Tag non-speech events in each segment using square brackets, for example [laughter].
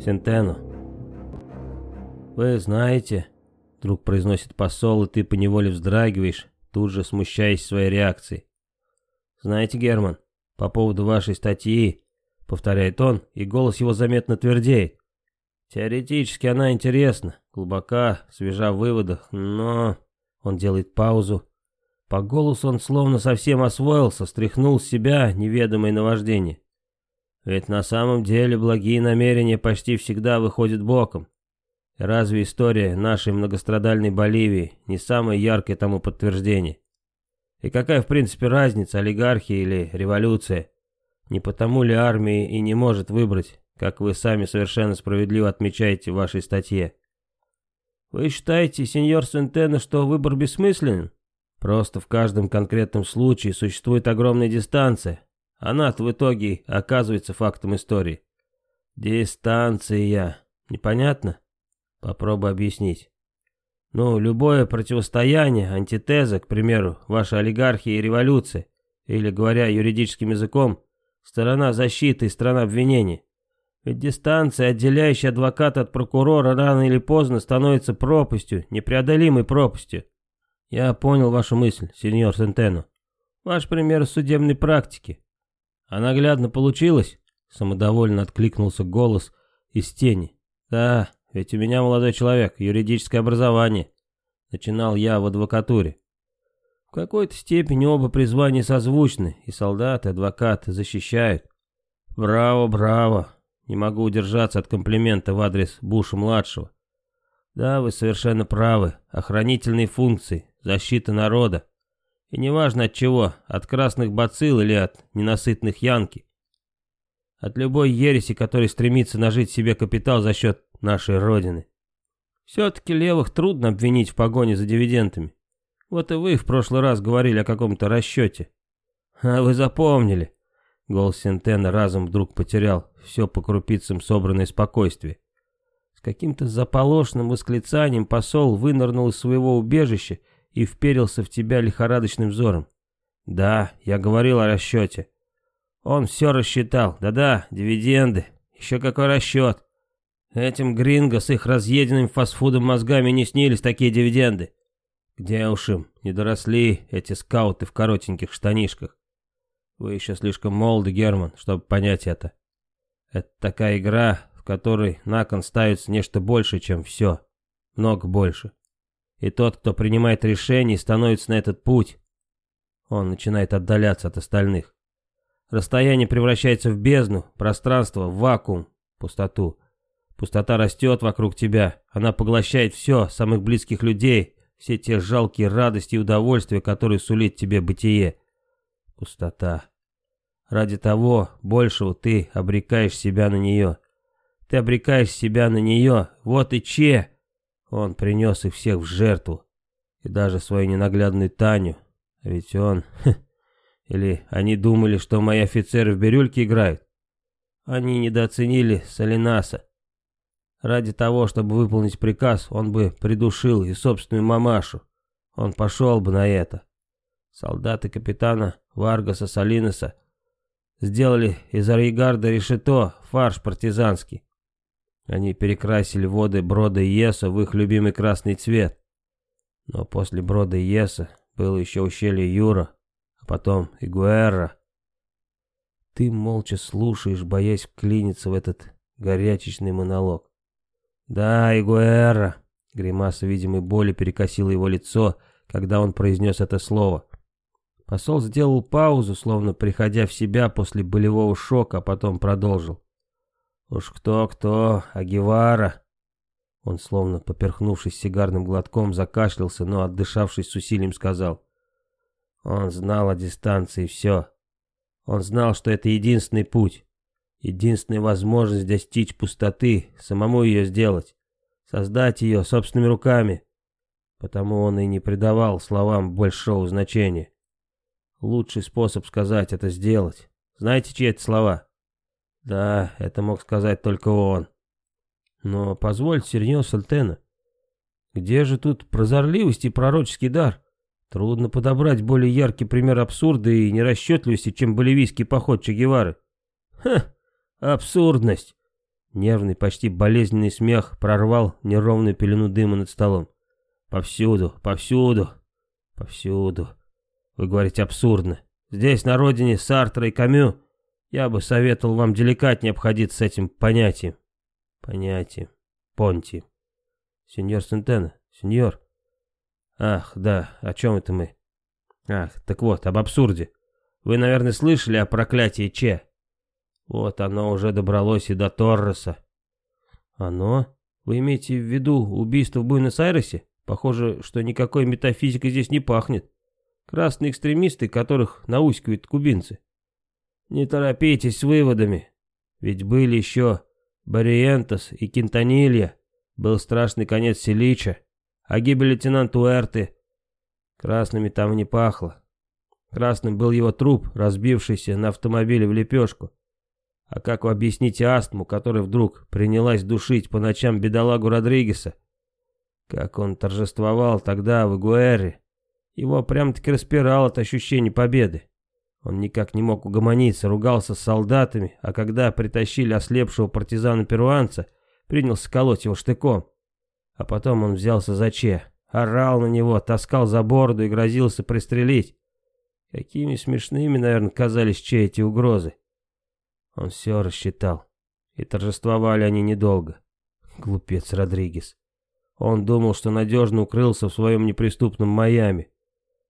Сентену. «Вы знаете», — вдруг произносит посол, и ты поневоле вздрагиваешь, тут же смущаясь своей реакцией. «Знаете, Герман, по поводу вашей статьи», — повторяет он, и голос его заметно твердеет. «Теоретически она интересна, глубока, свежа в выводах, но...» Он делает паузу. По голосу он словно совсем освоился, стряхнул с себя неведомое наваждение. Ведь на самом деле благие намерения почти всегда выходят боком. Разве история нашей многострадальной Боливии не самое яркое тому подтверждение? И какая в принципе разница, олигархия или революция? Не потому ли армия и не может выбрать, как вы сами совершенно справедливо отмечаете в вашей статье? Вы считаете, сеньор Сентено, что выбор бессмысленен? Просто в каждом конкретном случае существует огромная дистанция. Она в итоге оказывается фактом истории. Дистанция. Непонятно? Попробуй объяснить. Ну, любое противостояние, антитеза, к примеру, ваша олигархия и революция, или, говоря юридическим языком, сторона защиты и сторона обвинения. Ведь дистанция, отделяющая адвоката от прокурора, рано или поздно становится пропастью, непреодолимой пропастью. Я понял вашу мысль, сеньор Сентено. Ваш пример судебной практики. А наглядно получилось? Самодовольно откликнулся голос из тени. Да, ведь у меня молодой человек, юридическое образование. Начинал я в адвокатуре. В какой-то степени оба призвания созвучны, и солдат, и адвокат защищают. Браво, браво. Не могу удержаться от комплимента в адрес Буша-младшего. Да, вы совершенно правы. Охранительные функции, защита народа. И неважно от чего, от красных бацилл или от ненасытных янки. От любой ереси, который стремится нажить себе капитал за счет нашей Родины. Все-таки левых трудно обвинить в погоне за дивидендами. Вот и вы в прошлый раз говорили о каком-то расчете. А вы запомнили. Голос Сентена разом вдруг потерял все по крупицам собранное спокойствие. С каким-то заполошным восклицанием посол вынырнул из своего убежища и вперился в тебя лихорадочным взором. Да, я говорил о расчете. Он все рассчитал. Да-да, дивиденды. Еще какой расчет. Этим гринго с их разъеденным фастфудом мозгами не снились такие дивиденды. Где уж им, не доросли эти скауты в коротеньких штанишках. Вы еще слишком молоды, Герман, чтобы понять это. Это такая игра, в которой на кон ставится нечто больше, чем все. Много больше. И тот, кто принимает решение, становится на этот путь. Он начинает отдаляться от остальных. Расстояние превращается в бездну, пространство в вакуум, пустоту. Пустота растет вокруг тебя, она поглощает все, самых близких людей, все те жалкие радости и удовольствия, которые сулит тебе бытие. Пустота. Ради того большего ты обрекаешь себя на нее. Ты обрекаешь себя на нее, вот и че. Он принес их всех в жертву. И даже свою ненаглядную Таню. А ведь он... [laughs] Или они думали, что мои офицеры в бирюльке играют? Они недооценили Солинаса. Ради того, чтобы выполнить приказ, он бы придушил и собственную мамашу. Он пошел бы на это. Солдаты капитана Варгаса Салинеса сделали из Арьегарда решето фарш партизанский. Они перекрасили воды Брода и Еса в их любимый красный цвет. Но после Брода и Еса было еще ущелье Юра, а потом Игуэра. Ты молча слушаешь, боясь вклиниться в этот горячечный монолог. «Да, Игуэра!» Гримаса видимой боли перекосила его лицо, когда он произнес это слово. Посол сделал паузу, словно приходя в себя после болевого шока, а потом продолжил. «Уж кто-кто, а Гевара!» Он, словно поперхнувшись сигарным глотком, закашлялся, но, отдышавшись с усилием, сказал. Он знал о дистанции все. Он знал, что это единственный путь. Единственная возможность достичь пустоты, самому ее сделать, создать ее собственными руками. Потому он и не придавал словам большого значения. Лучший способ сказать это сделать. Знаете, чьи это слова? Да, это мог сказать только он. Но позвольте, Сирньо Сальтена, где же тут прозорливость и пророческий дар? Трудно подобрать более яркий пример абсурда и нерасчетливости, чем боливийский поход Че Гевары. Ха! Абсурдность. Нервный, почти болезненный смех прорвал неровную пелену дыма над столом. Повсюду, повсюду, повсюду. Вы говорите абсурдно. Здесь, на родине Сартра и Камю, я бы советовал вам деликатнее обходиться с этим понятием. Понятием. Понти. Сеньор Сентена, сеньор. Ах, да, о чем это мы? Ах, так вот, об абсурде. Вы, наверное, слышали о проклятии Че? Вот оно уже добралось и до Торреса. Оно? Вы имеете в виду убийство в Буэнос-Айресе? Похоже, что никакой метафизикой здесь не пахнет. Красные экстремисты, которых наускивают кубинцы. Не торопитесь с выводами. Ведь были еще Бариентос и Кентанилья. Был страшный конец Селича. А гибель лейтенанта Уэрты. Красными там не пахло. Красным был его труп, разбившийся на автомобиле в лепешку. А как вы объясните астму, которая вдруг принялась душить по ночам бедолагу Родригеса? Как он торжествовал тогда в Игуэре. Его прям-таки распирало от ощущения победы. Он никак не мог угомониться, ругался с солдатами, а когда притащили ослепшего партизана-перуанца, принялся колоть его штыком. А потом он взялся за Че, орал на него, таскал за бороду и грозился пристрелить. Какими смешными, наверное, казались Че эти угрозы. Он все рассчитал. И торжествовали они недолго. Глупец Родригес. Он думал, что надежно укрылся в своем неприступном Майами.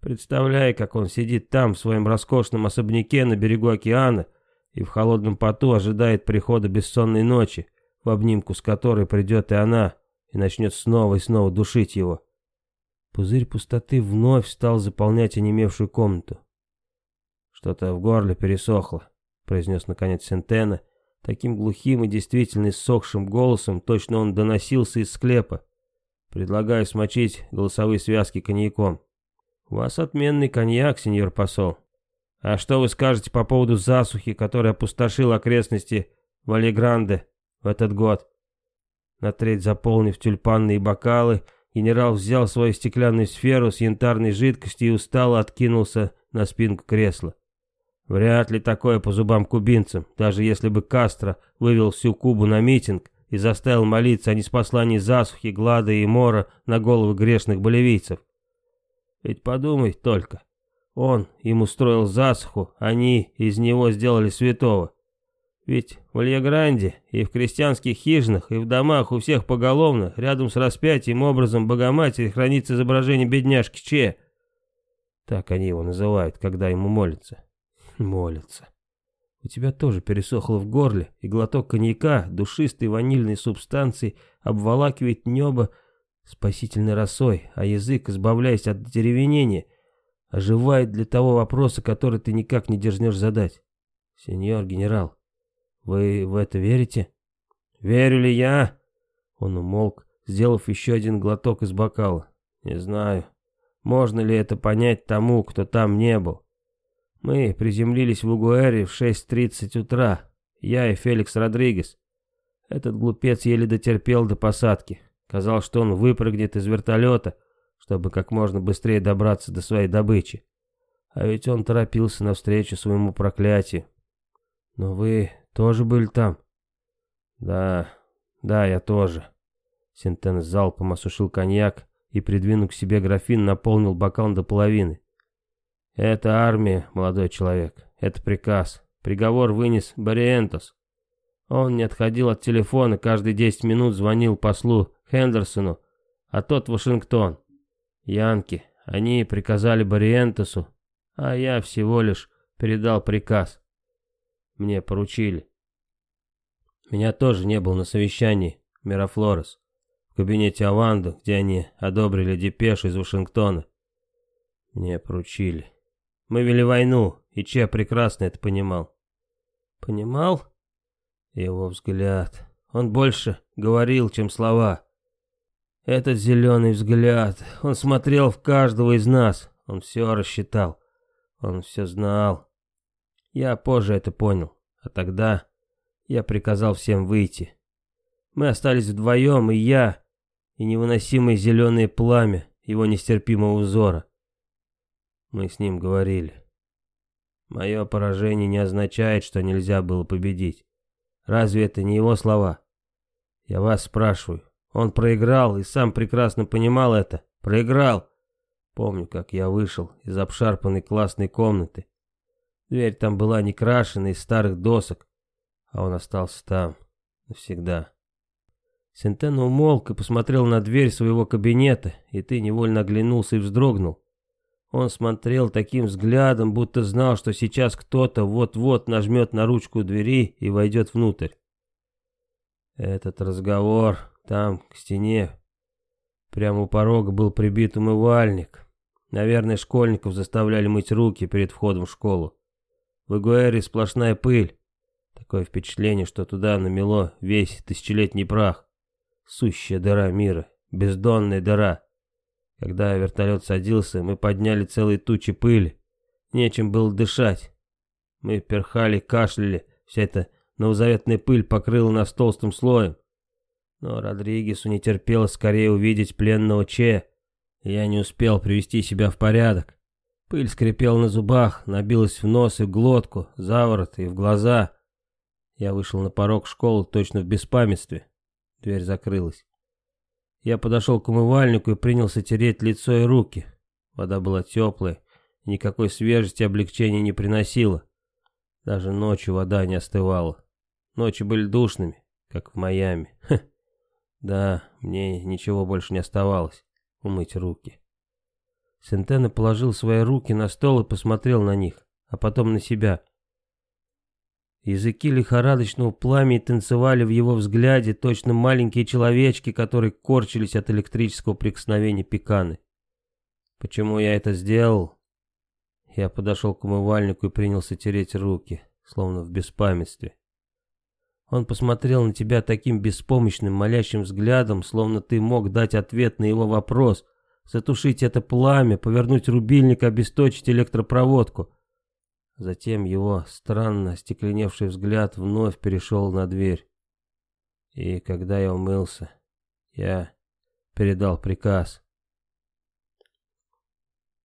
Представляя, как он сидит там, в своем роскошном особняке на берегу океана, и в холодном поту ожидает прихода бессонной ночи, в обнимку с которой придет и она, и начнет снова и снова душить его. Пузырь пустоты вновь стал заполнять онемевшую комнату. Что-то в горле пересохло произнес наконец Сентена, таким глухим и действительно иссохшим голосом, точно он доносился из склепа. Предлагаю смочить голосовые связки коньяком. У вас отменный коньяк, сеньор посол. А что вы скажете по поводу засухи, которая опустошила окрестности Валегранде в этот год? На треть заполнив тюльпанные бокалы, генерал взял свою стеклянную сферу с янтарной жидкостью и устало откинулся на спинку кресла. Вряд ли такое по зубам кубинцам, даже если бы Кастро вывел всю Кубу на митинг и заставил молиться о неспослании засухи, глада и мора на головы грешных боливийцев. Ведь подумай только, он им устроил засуху, они из него сделали святого. Ведь в Альягранде и в крестьянских хижинах, и в домах у всех поголовно, рядом с распятием образом Богоматери хранится изображение бедняжки Че. Так они его называют, когда ему молятся. Молятся. У тебя тоже пересохло в горле, и глоток коньяка, душистой ванильной субстанции, обволакивает небо спасительной росой, а язык, избавляясь от деревенения, оживает для того вопроса, который ты никак не дерзнешь задать. Сеньор генерал, вы в это верите? Верю ли я? Он умолк, сделав еще один глоток из бокала. Не знаю, можно ли это понять тому, кто там не был. Мы приземлились в Угуэре в 6.30 утра, я и Феликс Родригес. Этот глупец еле дотерпел до посадки. Казал, что он выпрыгнет из вертолета, чтобы как можно быстрее добраться до своей добычи. А ведь он торопился навстречу своему проклятию. Но вы тоже были там? Да, да, я тоже. Сентен залпом осушил коньяк и, придвинув к себе графин, наполнил бокал до половины. «Это армия, молодой человек. Это приказ. Приговор вынес Бариентос. Он не отходил от телефона, каждые 10 минут звонил послу Хендерсону, а тот Вашингтон. Янки, они приказали Бариентосу, а я всего лишь передал приказ. Мне поручили. Меня тоже не был на совещании, Мерафлорес, в кабинете Аванду, где они одобрили депеш из Вашингтона. Мне поручили. Мы вели войну, и Че прекрасно это понимал. Понимал? Его взгляд. Он больше говорил, чем слова. Этот зеленый взгляд. Он смотрел в каждого из нас. Он все рассчитал. Он все знал. Я позже это понял. А тогда я приказал всем выйти. Мы остались вдвоем, и я, и невыносимое зеленое пламя его нестерпимого взора. Мы с ним говорили. Мое поражение не означает, что нельзя было победить. Разве это не его слова? Я вас спрашиваю. Он проиграл и сам прекрасно понимал это. Проиграл. Помню, как я вышел из обшарпанной классной комнаты. Дверь там была не крашена из старых досок, а он остался там навсегда. Сентено умолк и посмотрел на дверь своего кабинета, и ты невольно оглянулся и вздрогнул. Он смотрел таким взглядом, будто знал, что сейчас кто-то вот-вот нажмет на ручку двери и войдет внутрь. Этот разговор там, к стене, прямо у порога был прибит умывальник. Наверное, школьников заставляли мыть руки перед входом в школу. В Игуэре сплошная пыль. Такое впечатление, что туда намело весь тысячелетний прах. Сущая дыра мира, бездонная дыра. Когда вертолет садился, мы подняли целые тучи пыли. Нечем было дышать. Мы перхали, кашляли. Вся эта новозаветная пыль покрыла нас толстым слоем. Но Родригесу не терпелось скорее увидеть пленного Че. Я не успел привести себя в порядок. Пыль скрипела на зубах, набилась в нос и в глотку, за ворот и в глаза. Я вышел на порог школы точно в беспамятстве. Дверь закрылась. Я подошел к умывальнику и принялся тереть лицо и руки. Вода была теплая, никакой свежести облегчения не приносила. Даже ночью вода не остывала. Ночи были душными, как в Майами. Ха. Да, мне ничего больше не оставалось. Умыть руки. Сентена положил свои руки на стол и посмотрел на них, а потом на себя. Языки лихорадочного пламени танцевали в его взгляде, точно маленькие человечки, которые корчились от электрического прикосновения пеканы. Почему я это сделал? Я подошел к умывальнику и принялся тереть руки, словно в беспамятстве. Он посмотрел на тебя таким беспомощным, молящим взглядом, словно ты мог дать ответ на его вопрос, затушить это пламя, повернуть рубильник, обесточить электропроводку. Затем его странно остекленевший взгляд вновь перешел на дверь. И когда я умылся, я передал приказ.